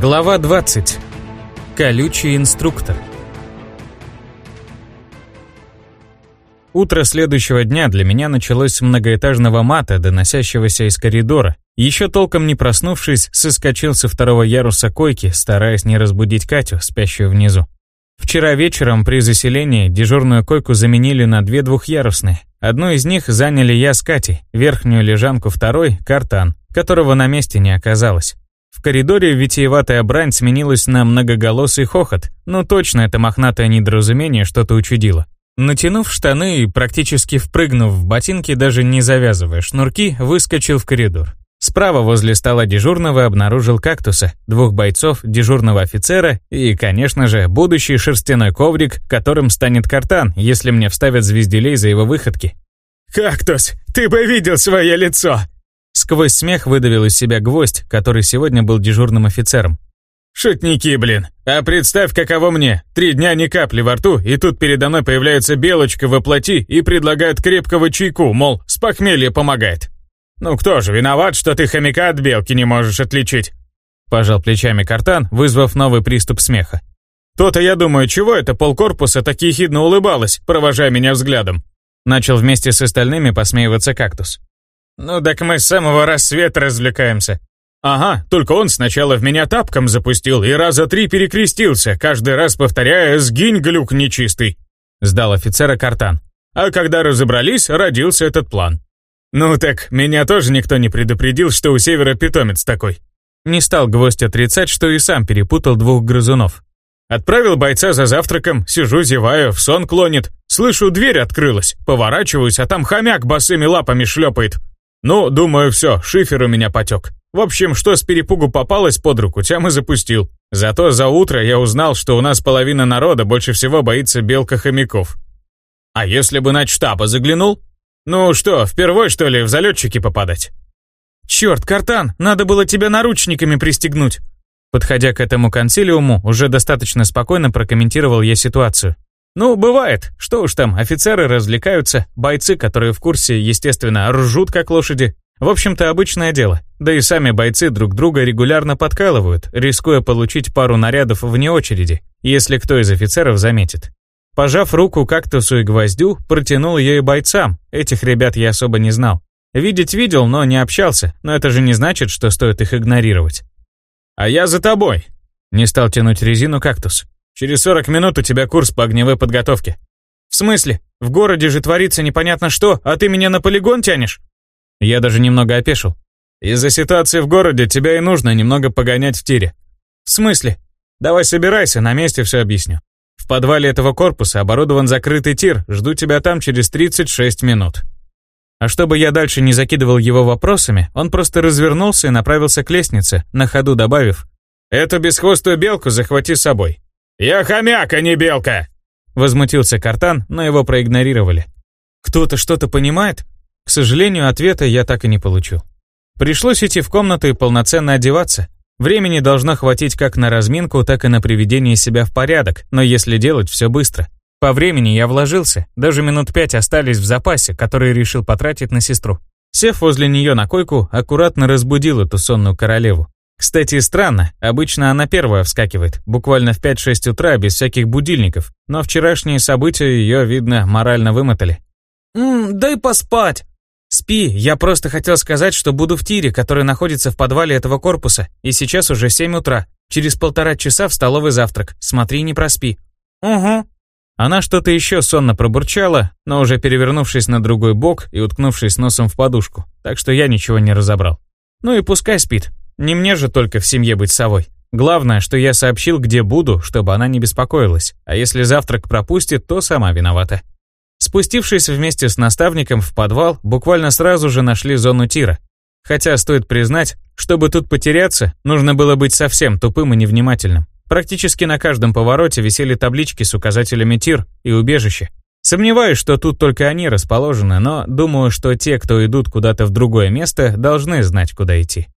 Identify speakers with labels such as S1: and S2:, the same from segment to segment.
S1: Глава 20. Колючий инструктор. Утро следующего дня для меня началось с многоэтажного мата, доносящегося из коридора. Еще толком не проснувшись, соскочил со второго яруса койки, стараясь не разбудить Катю, спящую внизу. Вчера вечером при заселении дежурную койку заменили на две двухъярусные. Одну из них заняли я с Катей, верхнюю лежанку второй – картан, которого на месте не оказалось. В коридоре витиеватая брань сменилась на многоголосый хохот, но точно это мохнатое недоразумение что-то учудило. Натянув штаны и практически впрыгнув в ботинки, даже не завязывая шнурки, выскочил в коридор. Справа возле стола дежурного обнаружил кактуса, двух бойцов, дежурного офицера и, конечно же, будущий шерстяной коврик, которым станет картан, если мне вставят звезделей за его выходки.
S2: «Кактус, ты бы видел свое лицо!»
S1: Сквозь смех выдавил из себя гвоздь, который сегодня был дежурным офицером.
S2: «Шутники, блин! А представь, каково мне! Три дня ни капли во рту, и тут передо мной появляется белочка во плоти и предлагает крепкого чайку, мол, с похмелья помогает. Ну кто же виноват, что ты хомяка от белки не можешь отличить?»
S1: Пожал плечами картан, вызвав новый приступ смеха.
S2: «То-то я думаю, чего это полкорпуса так ехидно улыбалась, провожая меня взглядом?»
S1: Начал вместе с остальными посмеиваться кактус.
S2: «Ну так мы с самого рассвета развлекаемся. Ага, только он сначала в меня тапком запустил и раза три перекрестился, каждый раз повторяя «сгинь, глюк нечистый», — сдал офицера картан. А когда разобрались, родился этот план. Ну так, меня тоже никто не предупредил, что у Севера питомец такой.
S1: Не стал гвоздь отрицать, что и сам перепутал двух грызунов.
S2: Отправил бойца за завтраком, сижу, зеваю, в сон клонит. Слышу, дверь открылась, поворачиваюсь, а там хомяк босыми лапами шлепает. Ну, думаю, все, шифер у меня потек. В общем, что с перепугу попалось под руку, тем и запустил. Зато за утро я узнал, что у нас половина народа больше всего боится белка-хомяков. А если бы на штаба заглянул? Ну что, впервой что ли в залетчики попадать?
S1: Черт, Картан, надо было тебя наручниками пристегнуть. Подходя к этому консилиуму, уже достаточно спокойно прокомментировал я ситуацию. Ну, бывает. Что уж там, офицеры развлекаются, бойцы, которые в курсе, естественно, ржут как лошади. В общем-то, обычное дело. Да и сами бойцы друг друга регулярно подкалывают, рискуя получить пару нарядов вне очереди, если кто из офицеров заметит. Пожав руку кактусу и гвоздю, протянул ее и бойцам. Этих ребят я особо не знал. Видеть видел, но не общался, но это же не значит, что стоит их игнорировать.
S2: «А я за тобой!» Не стал тянуть резину кактус. Через 40 минут у тебя курс по огневой подготовке.
S1: В смысле? В городе же творится непонятно что, а ты меня на полигон тянешь?
S2: Я даже немного опешил. Из-за ситуации в городе тебя и нужно немного погонять в тире.
S1: В смысле?
S2: Давай собирайся, на месте все объясню. В подвале этого корпуса оборудован закрытый тир, жду тебя там через 36 минут.
S1: А чтобы я дальше не закидывал его вопросами, он просто развернулся и направился к лестнице, на ходу добавив
S2: «Эту бесхвостую белку захвати с собой. «Я хомяк, а не белка!»
S1: Возмутился Картан, но его проигнорировали. «Кто-то что-то понимает?» К сожалению, ответа я так и не получил. Пришлось идти в комнату и полноценно одеваться. Времени должно хватить как на разминку, так и на приведение себя в порядок, но если делать все быстро. По времени я вложился, даже минут пять остались в запасе, который решил потратить на сестру. Сев возле нее на койку, аккуратно разбудил эту сонную королеву. Кстати, странно, обычно она первая вскакивает, буквально в 5-6 утра, без всяких будильников, но вчерашние события ее, видно, морально вымотали. «Ммм, дай поспать!» «Спи, я просто хотел сказать, что буду в тире, который находится в подвале этого корпуса, и сейчас уже 7 утра. Через полтора часа в столовый завтрак, смотри, не проспи».
S2: «Угу».
S1: Она что-то еще сонно пробурчала, но уже перевернувшись на другой бок и уткнувшись носом в подушку, так что я ничего не разобрал. Ну и пускай спит, не мне же только в семье быть совой. Главное, что я сообщил, где буду, чтобы она не беспокоилась. А если завтрак пропустит, то сама виновата. Спустившись вместе с наставником в подвал, буквально сразу же нашли зону тира. Хотя, стоит признать, чтобы тут потеряться, нужно было быть совсем тупым и невнимательным. Практически на каждом повороте висели таблички с указателями тир и убежище. Сомневаюсь, что тут только они расположены, но думаю, что те, кто идут куда-то в другое место, должны знать, куда идти.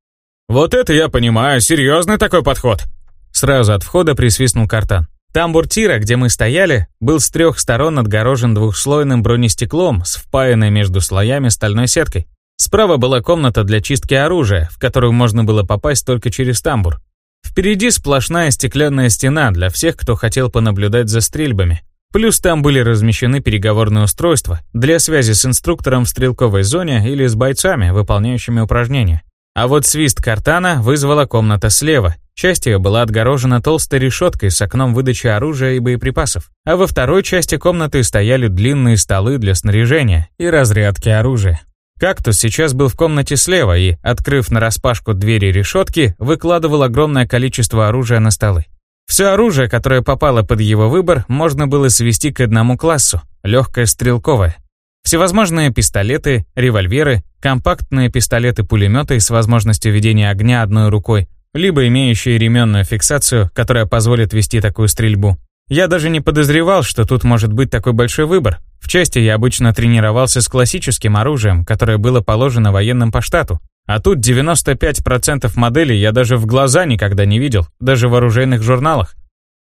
S2: «Вот это я понимаю, серьезный такой подход!»
S1: Сразу от входа присвистнул картан. Тамбур тира, где мы стояли, был с трех сторон отгорожен двухслойным бронестеклом с впаянной между слоями стальной сеткой. Справа была комната для чистки оружия, в которую можно было попасть только через тамбур. Впереди сплошная стеклянная стена для всех, кто хотел понаблюдать за стрельбами. Плюс там были размещены переговорные устройства для связи с инструктором в стрелковой зоне или с бойцами, выполняющими упражнения. А вот свист картана вызвала комната слева. Часть ее была отгорожена толстой решеткой с окном выдачи оружия и боеприпасов. А во второй части комнаты стояли длинные столы для снаряжения и разрядки оружия. Кактус сейчас был в комнате слева и, открыв нараспашку двери решетки, выкладывал огромное количество оружия на столы. Все оружие, которое попало под его выбор, можно было свести к одному классу – легкое стрелковое. Всевозможные пистолеты, револьверы, компактные пистолеты-пулеметы с возможностью ведения огня одной рукой, либо имеющие ременную фиксацию, которая позволит вести такую стрельбу. Я даже не подозревал, что тут может быть такой большой выбор, в части я обычно тренировался с классическим оружием, которое было положено военным по штату. А тут 95% моделей я даже в глаза никогда не видел, даже в оружейных журналах.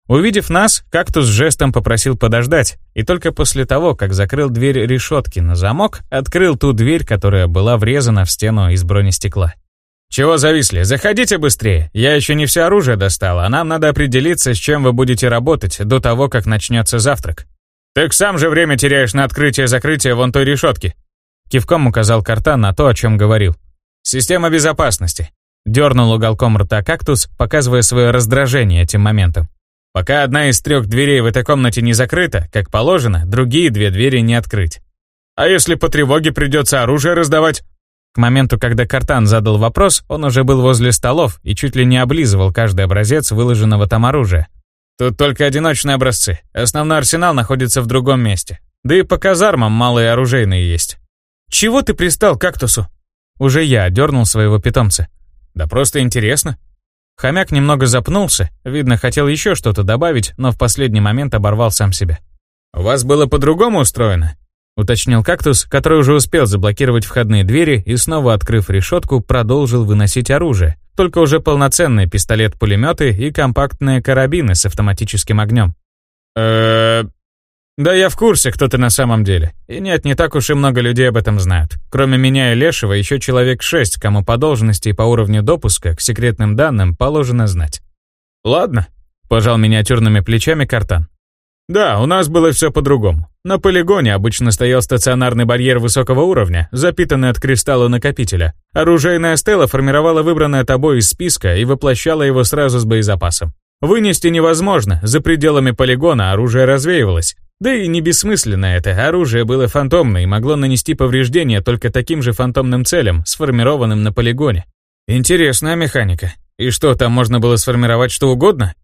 S1: Увидев нас, кактус жестом попросил подождать, и только после того, как закрыл дверь решетки на замок, открыл ту дверь, которая была врезана в стену из бронестекла. «Чего зависли? Заходите быстрее. Я еще не все оружие достал, а нам надо определиться, с чем вы будете работать до того, как начнется завтрак». «Так сам же время теряешь на открытие-закрытие вон той решетки». Кивком указал Картан на то, о чем говорил. «Система безопасности». Дернул уголком рта кактус, показывая свое раздражение этим моментом. Пока одна из трех дверей в этой комнате не закрыта, как положено, другие две двери не открыть. А если по тревоге придется оружие раздавать? К моменту, когда Картан задал вопрос, он уже был возле столов и чуть ли не облизывал каждый образец выложенного там оружия. Тут только одиночные образцы. Основной арсенал находится в другом месте. Да и по казармам малые оружейные есть. Чего ты пристал к кактусу? Уже я дернул своего питомца. Да просто интересно. Хомяк немного запнулся, видно, хотел еще что-то добавить, но в последний момент оборвал сам себя. «У вас было по-другому устроено?» Уточнил кактус, который уже успел заблокировать входные двери и, снова открыв решетку, продолжил выносить оружие, только уже полноценные пистолет-пулеметы и компактные карабины с автоматическим огнем. э Да я в курсе, кто ты на самом деле. И нет, не так уж и много людей об этом знают. Кроме меня и Лешего, еще человек шесть, кому по должности и по уровню допуска к секретным данным положено знать. Ладно, пожал миниатюрными плечами Картан. Да, у нас было все по-другому. На полигоне обычно стоял стационарный барьер высокого уровня, запитанный от кристалла накопителя. Оружейная стела формировала выбранное тобой из списка и воплощала его сразу с боезапасом. Вынести невозможно, за пределами полигона оружие развеивалось. Да и не бессмысленно это, оружие было фантомное и могло нанести повреждения только таким же фантомным целям, сформированным на полигоне. Интересная механика. И что, там можно было сформировать что угодно?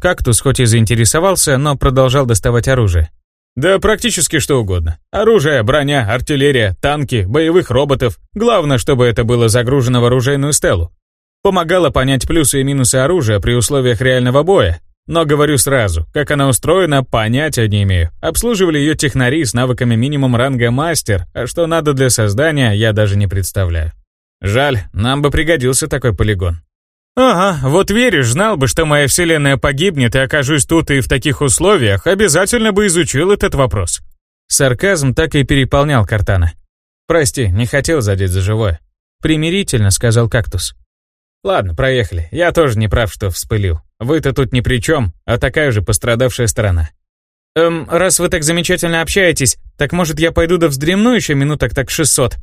S1: Кактус хоть и заинтересовался, но продолжал доставать оружие. Да практически что угодно. Оружие, броня, артиллерия, танки, боевых роботов. Главное, чтобы это было загружено в оружейную стелу. Помогало понять плюсы и минусы оружия при условиях реального боя. Но говорю сразу, как она устроена, понятия не имею. Обслуживали ее технари с навыками минимум ранга мастер, а что надо для создания, я даже не представляю. Жаль, нам бы пригодился такой полигон. «Ага, вот веришь, знал бы, что моя вселенная погибнет и окажусь тут и в таких условиях, обязательно бы изучил этот вопрос». Сарказм так и переполнял Картана. «Прости, не хотел задеть за живое». «Примирительно», — сказал кактус. «Ладно, проехали. Я тоже не прав, что вспылил. Вы-то тут ни при чем, а такая же пострадавшая сторона». «Эм, раз вы так замечательно общаетесь, так может я пойду да вздремну еще минуток так 600?»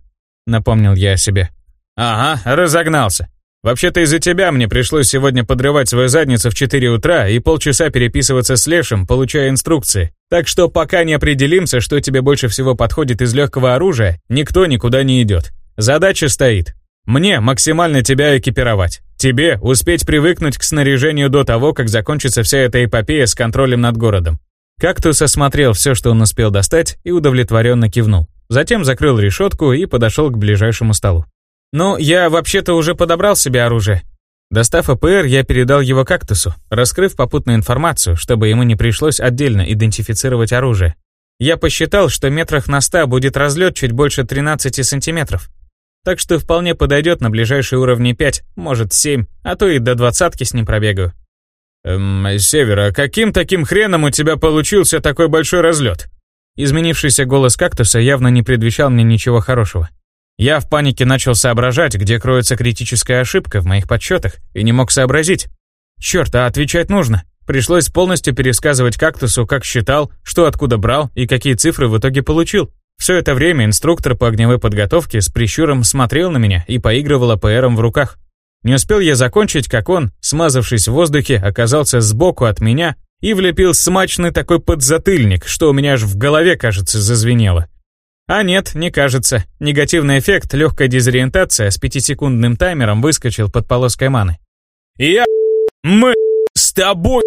S1: Напомнил я о себе. «Ага, разогнался. Вообще-то из-за тебя мне пришлось сегодня подрывать свою задницу в 4 утра и полчаса переписываться с Лешем, получая инструкции. Так что пока не определимся, что тебе больше всего подходит из легкого оружия, никто никуда не идет. Задача стоит. Мне максимально тебя экипировать. Тебе успеть привыкнуть к снаряжению до того, как закончится вся эта эпопея с контролем над городом. Кактус осмотрел все, что он успел достать, и удовлетворенно кивнул. Затем закрыл решетку и подошел к ближайшему столу. «Ну, я вообще-то уже подобрал себе оружие». Достав АПР, я передал его кактусу, раскрыв попутную информацию, чтобы ему не пришлось отдельно идентифицировать оружие. Я посчитал, что метрах на 100 будет разлет чуть больше 13 сантиметров. Так что вполне подойдет на ближайшие уровни 5, может 7, а то и до двадцатки с ним пробегаю. «Эм, Севера, каким таким хреном у тебя получился такой большой разлет?» Изменившийся голос кактуса явно не предвещал мне ничего хорошего. Я в панике начал соображать, где кроется критическая ошибка в моих подсчетах, и не мог сообразить. Черт, а отвечать нужно. Пришлось полностью пересказывать кактусу, как считал, что откуда брал и какие цифры в итоге получил. Все это время инструктор по огневой подготовке с прищуром смотрел на меня и поигрывал АПРом в руках. Не успел я закончить, как он, смазавшись в воздухе, оказался сбоку от меня и влепил смачный такой подзатыльник, что у меня аж в голове, кажется, зазвенело. А нет, не кажется. Негативный эффект, легкая дезориентация с пятисекундным таймером выскочил под полоской маны.
S2: «Я... мы... с тобой...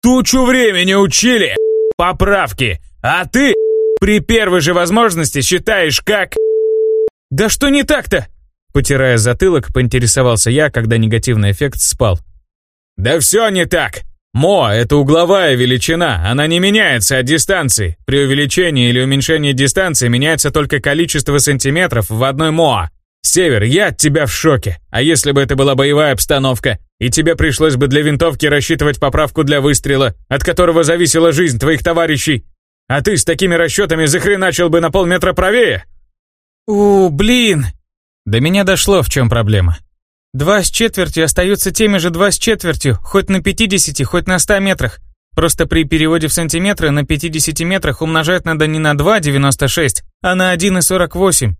S2: тучу времени учили! Поправки! А ты... при первой же возможности считаешь как...»
S1: «Да что не так-то?» Потирая затылок, поинтересовался я, когда негативный эффект спал.
S2: «Да все не так. Мо – это угловая величина, она не меняется от дистанции. При увеличении или уменьшении дистанции меняется только количество сантиметров в одной МОА. Север, я от тебя в шоке. А если бы это была боевая обстановка, и тебе пришлось бы для винтовки рассчитывать поправку для выстрела, от которого зависела жизнь твоих товарищей, а ты с такими расчетами захреначил бы на полметра правее?»
S1: «У, блин!» До меня дошло, в чем проблема. Два с четвертью остаются теми же два с четвертью, хоть на 50, хоть на 100 метрах. Просто при переводе в сантиметры на 50 метрах умножать надо не на 2,96, а на 1,48.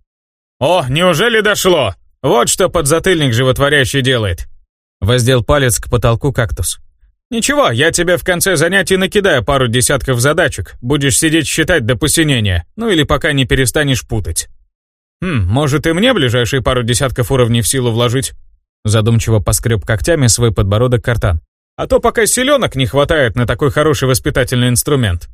S2: «О, неужели дошло? Вот что подзатыльник животворящий делает!»
S1: Воздел палец к потолку кактус.
S2: «Ничего, я тебе в конце занятий накидаю пару десятков задачек. Будешь сидеть считать до посинения, ну или пока не перестанешь путать». «Хм, может и мне ближайшие пару десятков уровней в силу вложить?» Задумчиво поскреб когтями свой подбородок картан. «А то пока селенок не хватает на такой хороший воспитательный инструмент.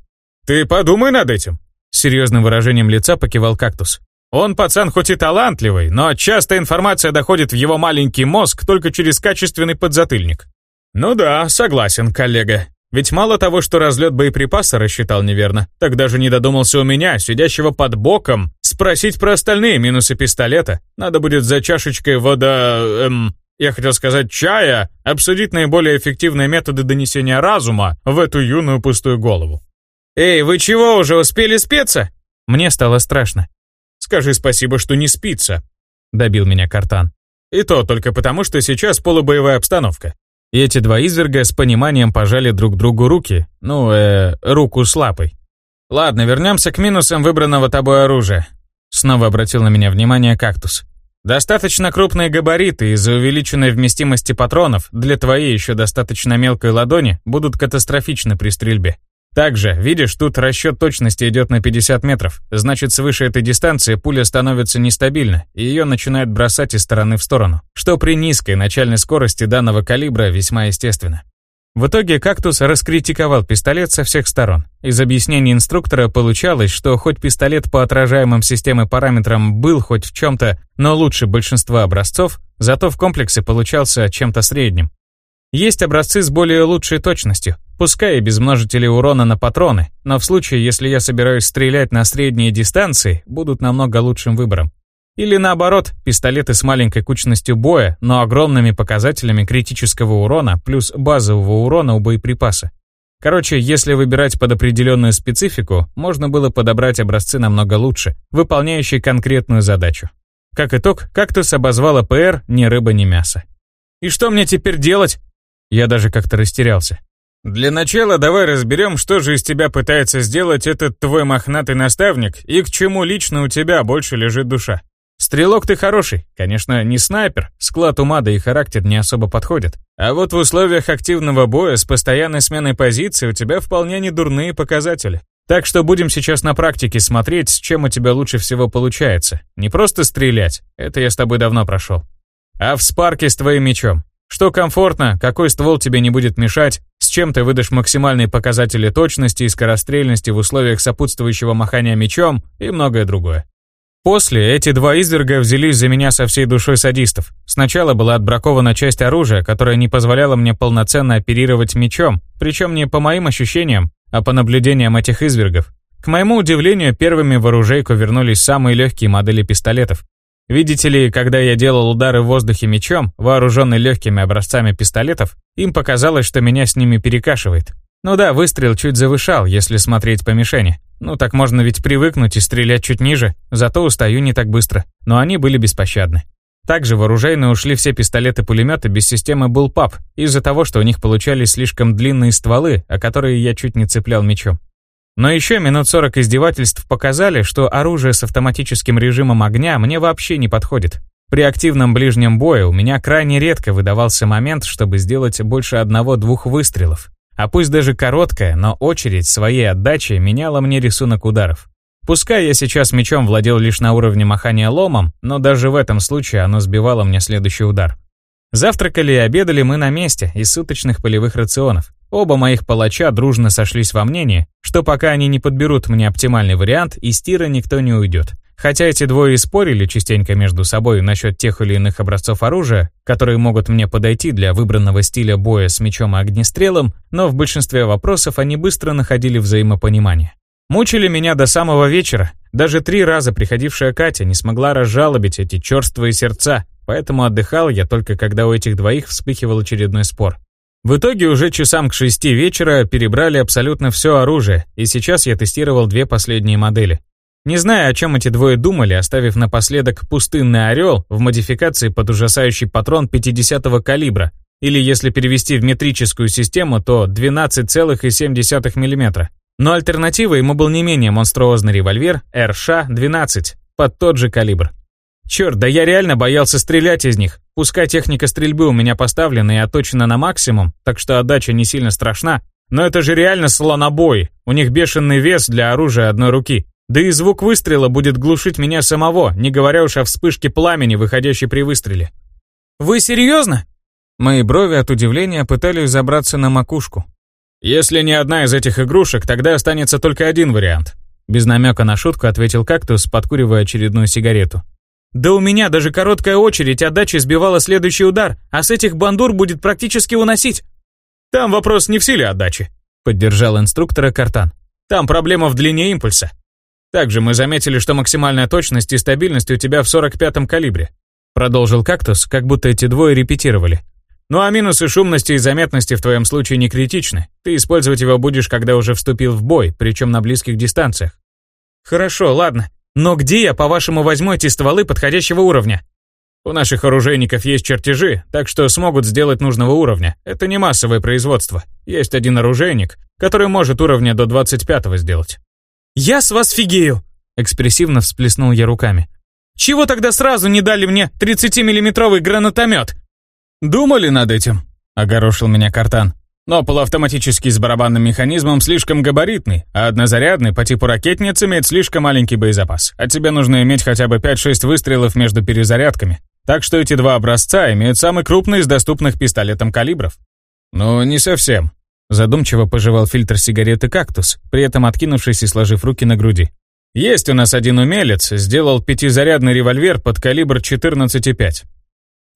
S2: Ты подумай над этим!» серьезным выражением лица покивал кактус. «Он пацан хоть и талантливый, но часто информация доходит в его маленький мозг только через качественный подзатыльник». «Ну да, согласен, коллега. Ведь мало того, что разлет боеприпаса рассчитал неверно, так даже не додумался у меня, сидящего под боком, спросить про остальные минусы пистолета. Надо будет за чашечкой вода... Эм, я хотел сказать чая, обсудить наиболее эффективные методы донесения разума в эту юную пустую голову. «Эй, вы чего, уже успели спеться?» Мне стало страшно. «Скажи спасибо, что не спится», — добил меня Картан. «И то только потому, что сейчас полубоевая обстановка. И эти два изверга с пониманием пожали друг другу руки, ну, э, руку с лапой. Ладно, вернемся к минусам выбранного тобой оружия. Снова обратил на меня внимание кактус. Достаточно крупные габариты из-за увеличенной вместимости патронов для твоей еще достаточно мелкой ладони будут катастрофичны при стрельбе. Также, видишь, тут расчет точности идет на 50 метров. Значит, свыше этой дистанции пуля становится нестабильна, и ее начинает бросать из стороны в сторону, что при низкой начальной скорости данного калибра весьма естественно. В итоге «Кактус» раскритиковал пистолет со всех сторон. Из объяснений инструктора получалось, что хоть пистолет по отражаемым системы параметрам был хоть в чем-то, но лучше большинства образцов, зато в комплексе получался чем-то средним. Есть образцы с более лучшей точностью, пускай и без множителей урона на патроны, но в случае, если я собираюсь стрелять на средние дистанции, будут намного лучшим выбором. Или наоборот, пистолеты с маленькой кучностью боя, но огромными показателями критического урона плюс базового урона у боеприпаса. Короче, если выбирать под определенную специфику, можно было подобрать образцы намного лучше, выполняющие конкретную задачу. Как итог, кактус обозвал АПР «ни рыба, ни мясо». «И что мне теперь делать?» Я даже как-то растерялся. «Для начала давай разберем, что же из тебя пытается сделать этот твой мохнатый наставник и к чему лично у тебя больше лежит душа. Стрелок ты хороший, конечно, не снайпер, склад ума да и характер не особо подходят. А вот в условиях активного боя с постоянной сменой позиции у тебя вполне не дурные показатели. Так что будем сейчас на практике смотреть, с чем у тебя лучше всего получается. Не просто стрелять, это я с тобой давно прошел. А в спарке с твоим мечом. Что комфортно, какой ствол тебе не будет мешать, с чем ты выдашь максимальные показатели точности и скорострельности в условиях сопутствующего махания мечом и многое другое. После эти два изверга взялись за меня со всей душой садистов. Сначала была отбракована часть оружия, которая не позволяла мне полноценно оперировать мечом, причем не по моим ощущениям, а по наблюдениям этих извергов. К моему удивлению, первыми в оружейку вернулись самые легкие модели пистолетов, Видите ли, когда я делал удары в воздухе мечом, вооруженный легкими образцами пистолетов, им показалось, что меня с ними перекашивает. Ну да, выстрел чуть завышал, если смотреть по мишени. Ну так можно ведь привыкнуть и стрелять чуть ниже, зато устаю не так быстро. Но они были беспощадны.
S1: Также в оружейные ушли все пистолеты-пулеметы без системы Bullpup из-за того, что у них получались слишком длинные стволы, о которые я чуть не цеплял мечом. Но еще минут 40 издевательств показали, что оружие с автоматическим режимом огня мне вообще не подходит. При активном ближнем бое у меня крайне редко выдавался момент, чтобы сделать больше одного-двух выстрелов. А пусть даже короткая, но очередь своей отдачи меняла мне рисунок ударов. Пускай я сейчас мечом владел лишь на уровне махания ломом, но даже в этом случае оно сбивало мне следующий удар. Завтракали и обедали мы на месте из суточных полевых рационов. Оба моих палача дружно сошлись во мнении, что пока они не подберут мне оптимальный вариант, из тира никто не уйдет. Хотя эти двое и спорили частенько между собой насчет тех или иных образцов оружия, которые могут мне подойти для выбранного стиля боя с мечом и огнестрелом, но в большинстве вопросов они быстро находили взаимопонимание. Мучили меня до самого вечера. Даже три раза приходившая Катя не смогла разжалобить эти черствые сердца, поэтому отдыхал я только когда у этих двоих вспыхивал очередной спор. В итоге уже часам к шести вечера перебрали абсолютно все оружие, и сейчас я тестировал две последние модели. Не знаю, о чем эти двое думали, оставив напоследок пустынный орел в модификации под ужасающий патрон 50-го калибра, или если перевести в метрическую систему, то 12,7 мм. Но альтернативой ему был не менее монструозный револьвер РШ-12 под тот же калибр. Черт, да я реально боялся стрелять из них. Пускай техника стрельбы у меня поставлена и оточена на максимум, так что отдача не сильно страшна, но это же реально слонобой. У них бешеный вес для оружия одной руки. Да и звук выстрела будет глушить меня самого, не говоря уж о вспышке пламени, выходящей при выстреле. «Вы серьезно?» Мои брови от удивления пытались забраться на макушку.
S2: «Если не одна из этих игрушек, тогда останется только один вариант»,
S1: без намека на шутку ответил кактус, подкуривая очередную сигарету. «Да у меня даже короткая очередь отдачи сбивала следующий удар, а с этих бандур будет практически уносить».
S2: «Там вопрос не в силе отдачи», —
S1: поддержал инструктора Картан.
S2: «Там проблема в длине импульса. Также мы заметили, что максимальная точность и стабильность у тебя в 45-м калибре», — продолжил кактус, как будто эти двое репетировали. Ну а минусы шумности и заметности в твоем случае не критичны. Ты использовать его будешь, когда уже вступил в бой, причем на близких дистанциях.
S1: Хорошо, ладно. Но где я, по-вашему, возьму эти стволы подходящего уровня?
S2: У наших оружейников есть чертежи, так что смогут сделать нужного уровня. Это не массовое производство. Есть один оружейник, который может уровня до 25-го сделать.
S1: «Я с вас фигею!» Экспрессивно всплеснул я руками. «Чего тогда сразу не дали мне 30-миллиметровый гранатомет?
S2: «Думали над этим?» — огорошил меня Картан. «Но полуавтоматический с барабанным механизмом слишком габаритный, а однозарядный по типу ракетниц имеет слишком маленький боезапас, а тебе нужно иметь хотя бы 5-6 выстрелов между перезарядками. Так что эти два образца имеют самый крупный из доступных пистолетом калибров». «Ну, не совсем», — задумчиво пожевал фильтр сигареты «Кактус», при этом откинувшись и сложив руки на груди. «Есть у нас один умелец, сделал пятизарядный револьвер под калибр 14,5.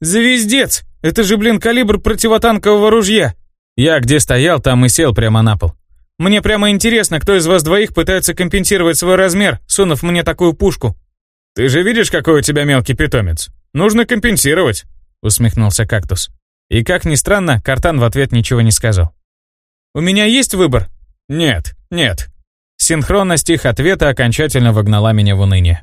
S1: «Звездец! Это же, блин, калибр противотанкового ружья!»
S2: Я где стоял, там и сел прямо на пол.
S1: «Мне прямо интересно, кто из вас двоих пытается компенсировать свой размер, сунув мне такую пушку?»
S2: «Ты же видишь, какой у тебя мелкий питомец? Нужно компенсировать», — усмехнулся кактус. И как ни странно, Картан в ответ ничего не сказал.
S1: «У меня есть выбор?»
S2: «Нет, нет». Синхронность их ответа окончательно вогнала меня в уныние.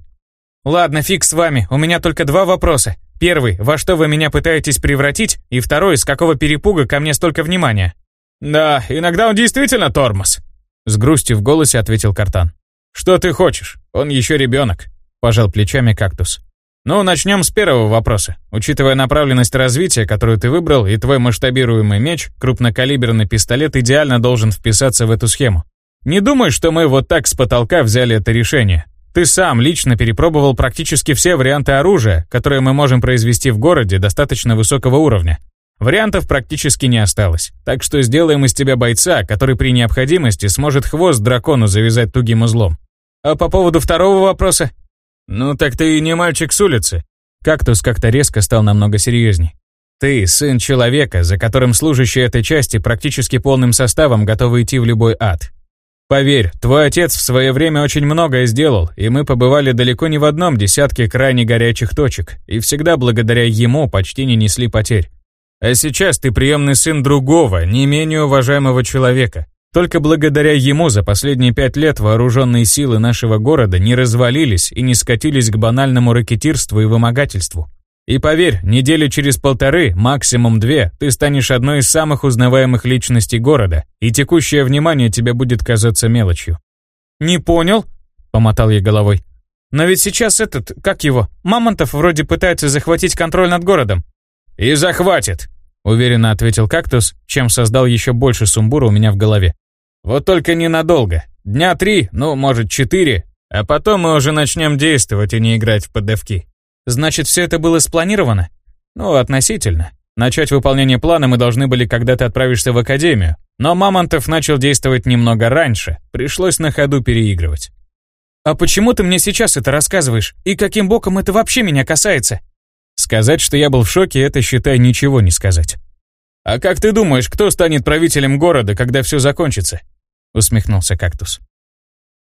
S1: «Ладно, фиг с вами, у меня только два вопроса. Первый, во что вы меня пытаетесь превратить, и второй, с какого перепуга ко мне столько внимания?
S2: Да, иногда он действительно тормоз. С грустью в голосе ответил Картан. Что ты хочешь? Он еще ребенок. Пожал плечами кактус. Ну, начнем с первого вопроса. Учитывая направленность развития, которую ты выбрал, и твой масштабируемый меч, крупнокалиберный пистолет идеально должен вписаться в эту схему. Не думай, что мы вот так с потолка взяли это решение. Ты сам лично перепробовал практически все варианты оружия, которые мы можем произвести в городе достаточно высокого уровня. Вариантов практически не осталось, так что сделаем из тебя бойца, который при необходимости сможет хвост дракону завязать тугим узлом. А по поводу второго вопроса? Ну так ты и не мальчик с улицы. Кактус как-то резко стал намного серьезней. Ты сын человека, за которым служащие этой части практически полным составом готовы идти в любой ад. Поверь, твой отец в свое время очень многое сделал, и мы побывали далеко не в одном десятке крайне горячих точек, и всегда благодаря ему почти не несли потерь. А сейчас ты приемный сын другого, не менее уважаемого человека. Только благодаря ему за последние пять лет вооруженные силы нашего города не развалились и не скатились к банальному ракетирству и вымогательству.
S1: И поверь, недели через полторы, максимум две, ты станешь одной из самых узнаваемых личностей города, и текущее внимание тебе будет казаться мелочью.
S2: «Не понял?» — помотал я головой. «Но ведь сейчас этот, как его, Мамонтов вроде пытается захватить контроль над городом».
S1: «И захватит», — уверенно ответил кактус, чем создал еще больше сумбура у меня в голове. «Вот только ненадолго. Дня три, ну, может, четыре, а потом мы уже начнем действовать и не играть в поддавки».
S2: Значит, все это было спланировано?
S1: Ну, относительно. Начать выполнение плана мы должны были, когда ты отправишься в академию. Но Мамонтов начал действовать немного раньше, пришлось на ходу переигрывать.
S2: «А почему ты мне сейчас это рассказываешь? И каким боком это вообще меня касается?»
S1: Сказать, что я был в шоке, это, считай, ничего не сказать. «А как ты думаешь, кто станет правителем города, когда все закончится?» Усмехнулся кактус.